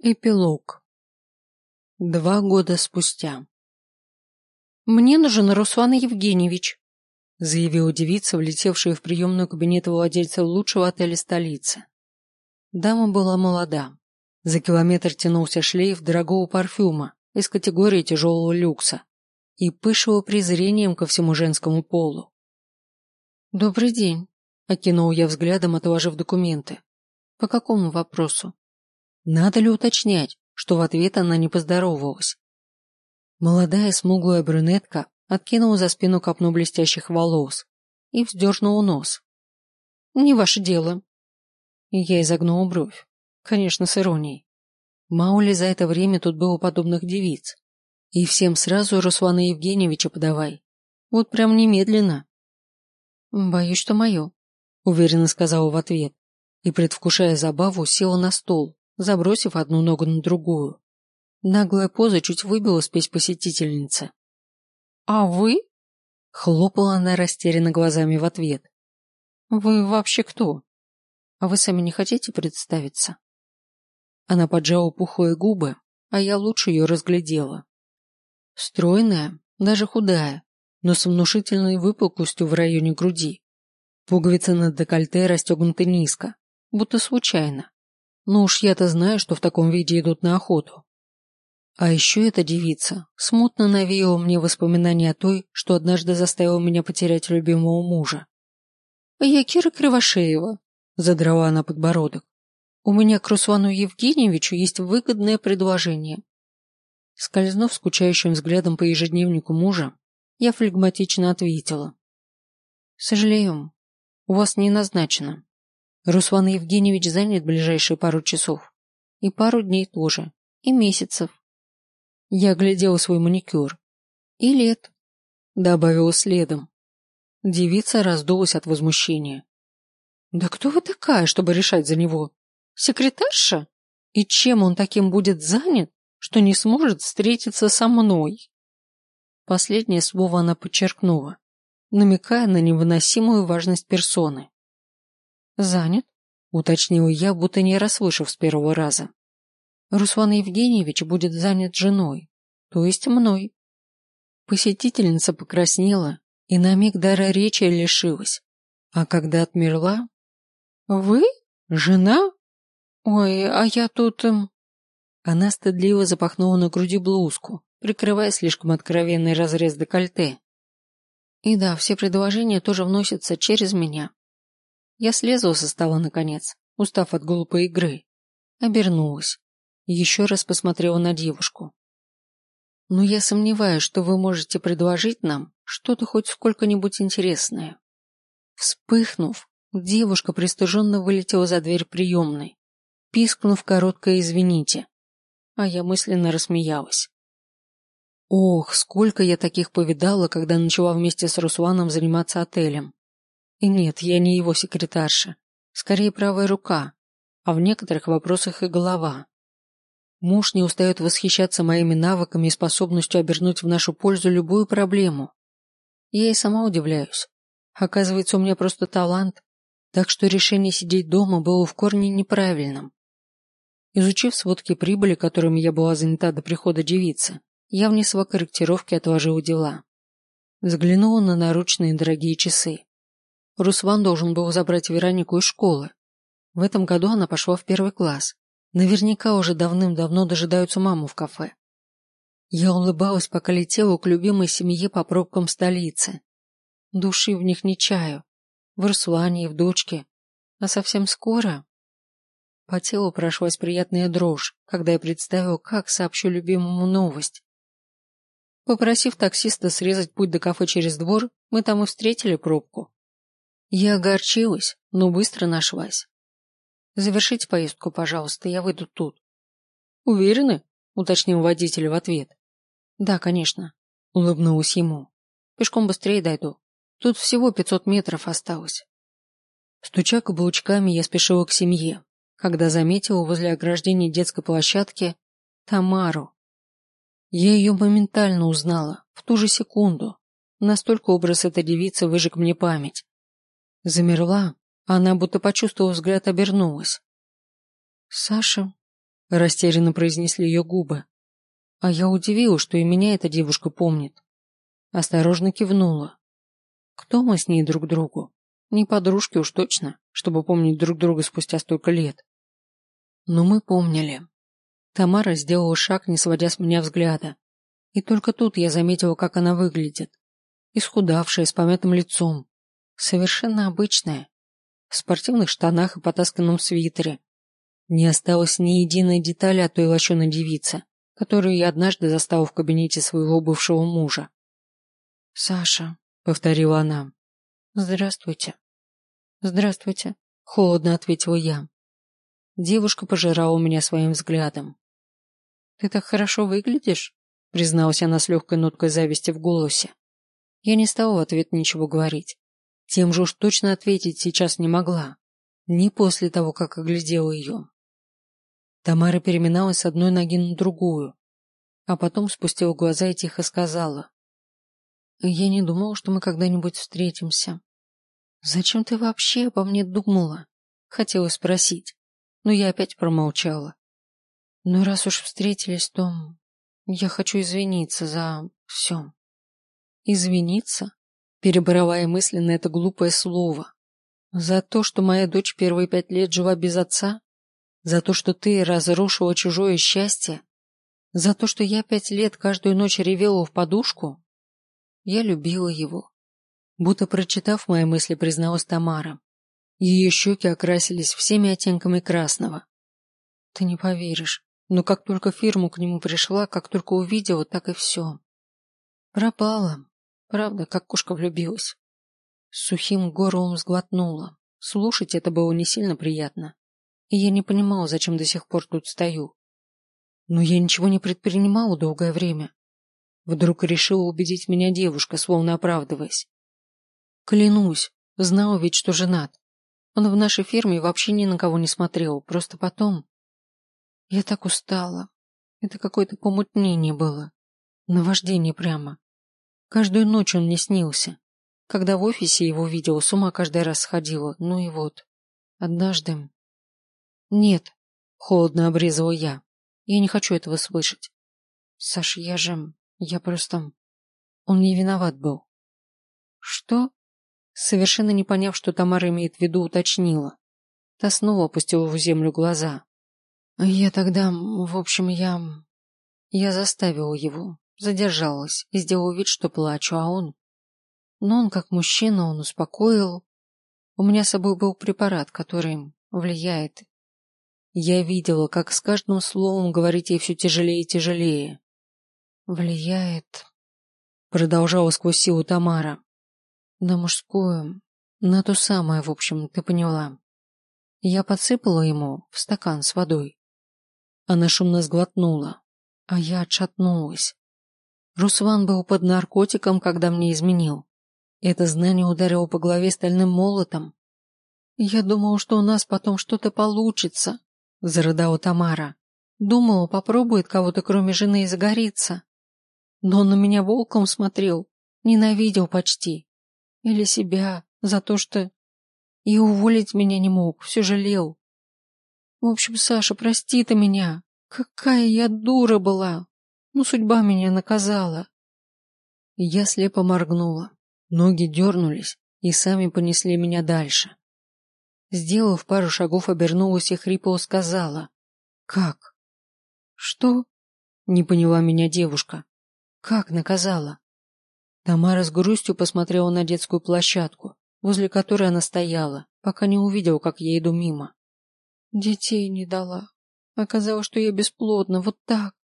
Эпилог. Два года спустя. «Мне нужен Руслан Евгеньевич», заявила девица, влетевшая в приемную кабинета владельца лучшего отеля столицы. Дама была молода. За километр тянулся шлейф дорогого парфюма из категории тяжелого люкса и пышила презрением ко всему женскому полу. «Добрый день», — окинул я взглядом, отложив документы. «По какому вопросу?» Надо ли уточнять, что в ответ она не поздоровалась? Молодая смуглая брюнетка откинула за спину копну блестящих волос и вздернула нос. «Не ваше дело». Я изогнула бровь. Конечно, с иронией. Мало ли за это время тут было подобных девиц. И всем сразу Руслана Евгеньевича подавай. Вот прям немедленно. «Боюсь, что мое», — уверенно сказала в ответ и, предвкушая забаву, села на стол, забросив одну ногу на другую. Наглая поза чуть выбила спесь посетительницы. «А вы?» — хлопала она растерянно глазами в ответ. «Вы вообще кто? А вы сами не хотите представиться?» Она поджала пухлые губы, а я лучше ее разглядела. Стройная, даже худая, но с внушительной выпуклостью в районе груди. Пуговицы на декольте расстегнуты низко, будто случайно. Ну уж я-то знаю, что в таком виде идут на охоту. А еще эта девица смутно навеяла мне воспоминания о той, что однажды заставила меня потерять любимого мужа. «Я Кира Кривошеева», — задрала она подбородок. «У меня к Руслану Евгеньевичу есть выгодное предложение». Скользнув скучающим взглядом по ежедневнику мужа, я флегматично ответила. «Сожалею, у вас не назначено. Руслан Евгеньевич занят ближайшие пару часов. И пару дней тоже. И месяцев. Я глядела свой маникюр. И лет. Добавила следом. Девица раздулась от возмущения. Да кто вы такая, чтобы решать за него? Секретарша? И чем он таким будет занят, что не сможет встретиться со мной? Последнее слово она подчеркнула, намекая на невыносимую важность персоны. «Занят?» — уточнил я, будто не расслышав с первого раза. «Руслан Евгеньевич будет занят женой, то есть мной». Посетительница покраснела и на миг дара речи лишилась. А когда отмерла... «Вы? Жена? Ой, а я тут...» эм, Она стыдливо запахнула на груди блузку, прикрывая слишком откровенный разрез декольте. И да, все предложения тоже вносятся через меня. Я слезла со стола наконец, устав от глупой игры. Обернулась. Еще раз посмотрела на девушку. Но я сомневаюсь, что вы можете предложить нам что-то хоть сколько-нибудь интересное. Вспыхнув, девушка пристыженно вылетела за дверь приемной, пискнув короткое «извините», а я мысленно рассмеялась. Ох, сколько я таких повидала, когда начала вместе с Русланом заниматься отелем. И нет, я не его секретарша. Скорее правая рука, а в некоторых вопросах и голова. Муж не устает восхищаться моими навыками и способностью обернуть в нашу пользу любую проблему. Я и сама удивляюсь. Оказывается, у меня просто талант, так что решение сидеть дома было в корне неправильным. Изучив сводки прибыли, которыми я была занята до прихода девицы, я внесла корректировки и отложила дела. Заглянула на наручные дорогие часы. Руслан должен был забрать Веронику из школы. В этом году она пошла в первый класс. Наверняка уже давным-давно дожидаются маму в кафе. Я улыбалась, пока летела к любимой семье по пробкам столицы. Души в них не чаю. В Руслане и в дочке. А совсем скоро... По телу прошлась приятная дрожь, когда я представила, как сообщу любимому новость. Попросив таксиста срезать путь до кафе через двор, мы там и встретили пробку. Я огорчилась, но быстро нашлась. Завершите поездку, пожалуйста, я выйду тут. Уверены? уточнил водитель в ответ. Да, конечно, улыбнулась ему. Пешком быстрее дойду. Тут всего пятьсот метров осталось. Стуча каблучками, я спешила к семье, когда заметила возле ограждения детской площадки Тамару. Я ее моментально узнала, в ту же секунду. Настолько образ этой девицы выжег мне память. Замерла, она будто почувствовав взгляд обернулась. «Саша?» Растерянно произнесли ее губы. А я удивилась, что и меня эта девушка помнит. Осторожно кивнула. Кто мы с ней друг другу? Не подружки уж точно, чтобы помнить друг друга спустя столько лет. Но мы помнили. Тамара сделала шаг, не сводя с меня взгляда. И только тут я заметила, как она выглядит. Исхудавшая, с помятым лицом. Совершенно обычная. В спортивных штанах и потасканном свитере. Не осталось ни единой детали от той лощеной девицы, которую я однажды застала в кабинете своего бывшего мужа. «Саша», — повторила она. «Здравствуйте». «Здравствуйте», — холодно ответила я. Девушка пожирала меня своим взглядом. «Ты так хорошо выглядишь», — призналась она с легкой ноткой зависти в голосе. Я не стала в ответ ничего говорить. Тем же уж точно ответить сейчас не могла. Не после того, как оглядела ее. Тамара переминалась с одной ноги на другую, а потом спустила глаза и тихо сказала. Я не думала, что мы когда-нибудь встретимся. Зачем ты вообще обо мне думала? Хотела спросить, но я опять промолчала. Ну раз уж встретились, то я хочу извиниться за все. Извиниться? Перебрала мысленно это глупое слово. За то, что моя дочь первые пять лет жила без отца? За то, что ты разрушила чужое счастье? За то, что я пять лет каждую ночь ревела в подушку? Я любила его. Будто прочитав мои мысли, призналась Тамара. Ее щеки окрасились всеми оттенками красного. Ты не поверишь, но как только фирму к нему пришла, как только увидела, так и все. Пропала. Правда, как кошка влюбилась. сухим горлом сглотнула. Слушать это было не сильно приятно. И я не понимала, зачем до сих пор тут стою. Но я ничего не предпринимала долгое время. Вдруг решила убедить меня девушка, словно оправдываясь. Клянусь, знала ведь, что женат. Он в нашей фирме вообще ни на кого не смотрел, просто потом... Я так устала. Это какое-то помутнение было. Наваждение прямо. Каждую ночь он мне снился. Когда в офисе его видела, с ума каждый раз сходила. Ну и вот. Однажды... Нет, холодно обрезала я. Я не хочу этого слышать. Саша, я же... Я просто... Он не виноват был. Что? Совершенно не поняв, что Тамара имеет в виду, уточнила. Та снова опустила в землю глаза. Я тогда, в общем, я... Я заставила его, задержалась и сделала вид, что плачу, а он... Но он, как мужчина, он успокоил. У меня с собой был препарат, который влияет. Я видела, как с каждым словом говорить ей все тяжелее и тяжелее. Влияет, продолжала сквозь силу Тамара. На мужскую, на то самое, в общем, ты поняла. Я подсыпала ему в стакан с водой. Она шумно сглотнула, а я отшатнулась. Руслан был под наркотиком, когда мне изменил. Это знание ударило по голове стальным молотом. Я думала, что у нас потом что-то получится, зарыдала Тамара. Думала, попробует кого-то кроме жены и загорится. Но он на меня волком смотрел, ненавидел почти. Или себя за то, что... И уволить меня не мог, все жалел. В общем, Саша, прости ты меня. Какая я дура была. Ну, судьба меня наказала. Я слепо моргнула. Ноги дернулись и сами понесли меня дальше. Сделав пару шагов, обернулась и хрипло сказала. «Как?» «Что?» — не поняла меня девушка. Как наказала? Тамара с грустью посмотрела на детскую площадку, возле которой она стояла, пока не увидела, как я иду мимо. Детей не дала. Оказалось, что я бесплодна, вот так.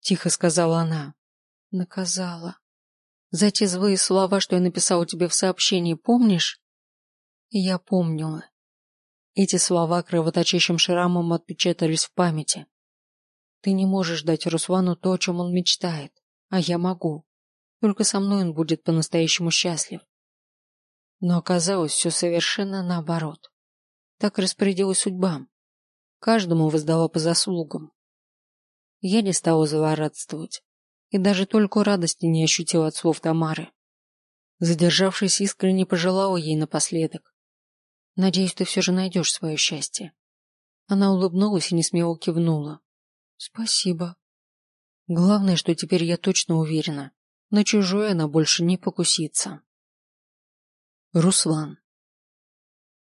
Тихо сказала она. Наказала. За те злые слова, что я написала тебе в сообщении, помнишь? Я помнила. Эти слова кровоточащим шрамом отпечатались в памяти. Ты не можешь дать Руслану то, о чем он мечтает. А я могу. Только со мной он будет по-настоящему счастлив. Но оказалось все совершенно наоборот. Так распорядилась судьба. Каждому воздала по заслугам. Я не стала злорадствовать. И даже только радости не ощутила от слов Тамары. Задержавшись, искренне пожелала ей напоследок. «Надеюсь, ты все же найдешь свое счастье». Она улыбнулась и несмело кивнула, Спасибо. Главное, что теперь я точно уверена, на чужое она больше не покусится. Руслан.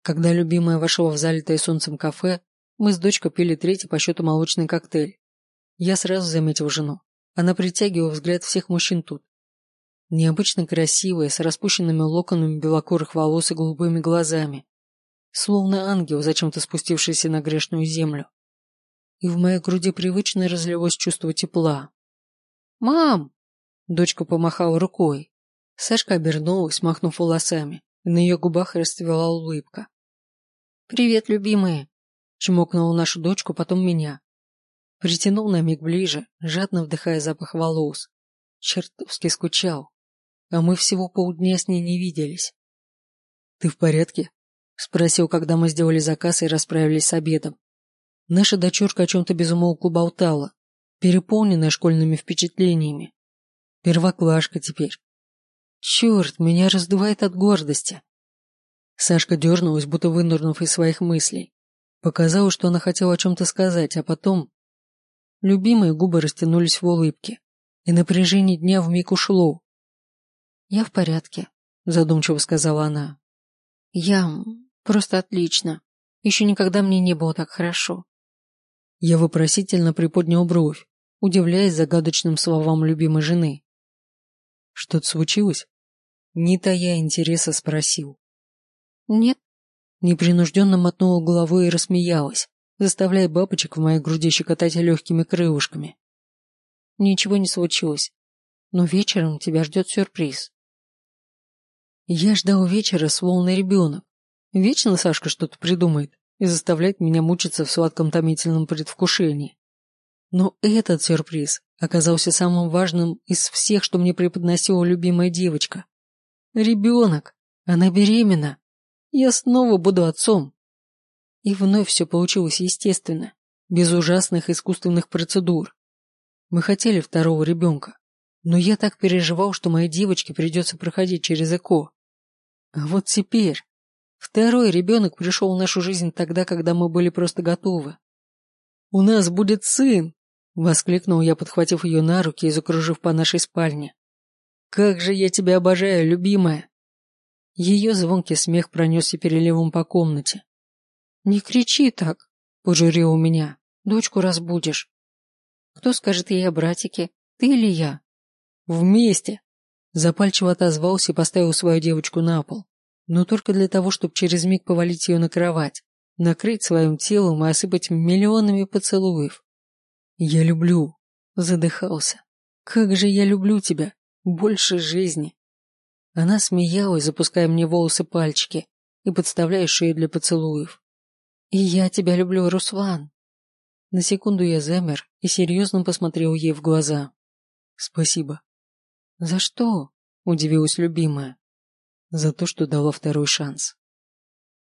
Когда любимая вошла в залитое солнцем кафе, мы с дочкой пили третий по счету молочный коктейль. Я сразу заметил жену. Она притягивала взгляд всех мужчин тут. Необычно красивая, с распущенными локонами белокурых волос и голубыми глазами. Словно ангел, зачем-то спустившийся на грешную землю. И в моей груди привычно разлилось чувство тепла. «Мам!» Дочка помахала рукой. Сашка обернулась, махнув волосами, и на ее губах расцвела улыбка. «Привет, любимые!» Чмокнула нашу дочку, потом меня. Притянул на миг ближе, жадно вдыхая запах волос. Чертовски скучал. А мы всего полдня с ней не виделись. «Ты в порядке?» Спросил, когда мы сделали заказ и расправились с обедом. Наша дочурка о чем-то безумолку болтала, переполненная школьными впечатлениями. Первоклашка теперь. Черт, меня раздувает от гордости. Сашка дернулась, будто вынырнув из своих мыслей. Показалось, что она хотела о чем-то сказать, а потом... Любимые губы растянулись в улыбке, и напряжение дня вмиг ушло. «Я в порядке», — задумчиво сказала она. «Я... просто отлично. Еще никогда мне не было так хорошо». Я вопросительно приподнял бровь, удивляясь загадочным словам любимой жены. Что-то случилось? Не тая интереса спросил. Нет. Непринужденно мотнула головой и рассмеялась, заставляя бабочек в моей груди щекотать легкими крылышками. Ничего не случилось, но вечером тебя ждет сюрприз. Я ждал вечера, словно ребенок. Вечно Сашка что-то придумает и заставляет меня мучиться в сладком томительном предвкушении. Но этот сюрприз оказался самым важным из всех, что мне преподносила любимая девочка. Ребенок. Она беременна. Я снова буду отцом. И вновь все получилось естественно, без ужасных искусственных процедур. Мы хотели второго ребенка, но я так переживал, что моей девочке придется проходить через ЭКО. А вот теперь второй ребенок пришел в нашу жизнь тогда, когда мы были просто готовы. «У нас будет сын!» Воскликнул я, подхватив ее на руки и закружив по нашей спальне. «Как же я тебя обожаю, любимая!» Ее звонкий смех пронесся переливом по комнате. «Не кричи так!» — пожурил меня. «Дочку разбудишь». «Кто скажет ей о братике, ты или я?» «Вместе!» Запальчиво отозвался и поставил свою девочку на пол. Но только для того, чтобы через миг повалить ее на кровать, накрыть своим телом и осыпать миллионами поцелуев. «Я люблю», — задыхался. «Как же я люблю тебя! Больше жизни!» Она смеялась, запуская мне волосы пальчики и подставляя шею для поцелуев. «И я тебя люблю, Руслан!» На секунду я замер и серьезно посмотрел ей в глаза. «Спасибо». «За что?» — удивилась любимая. «За то, что дала второй шанс».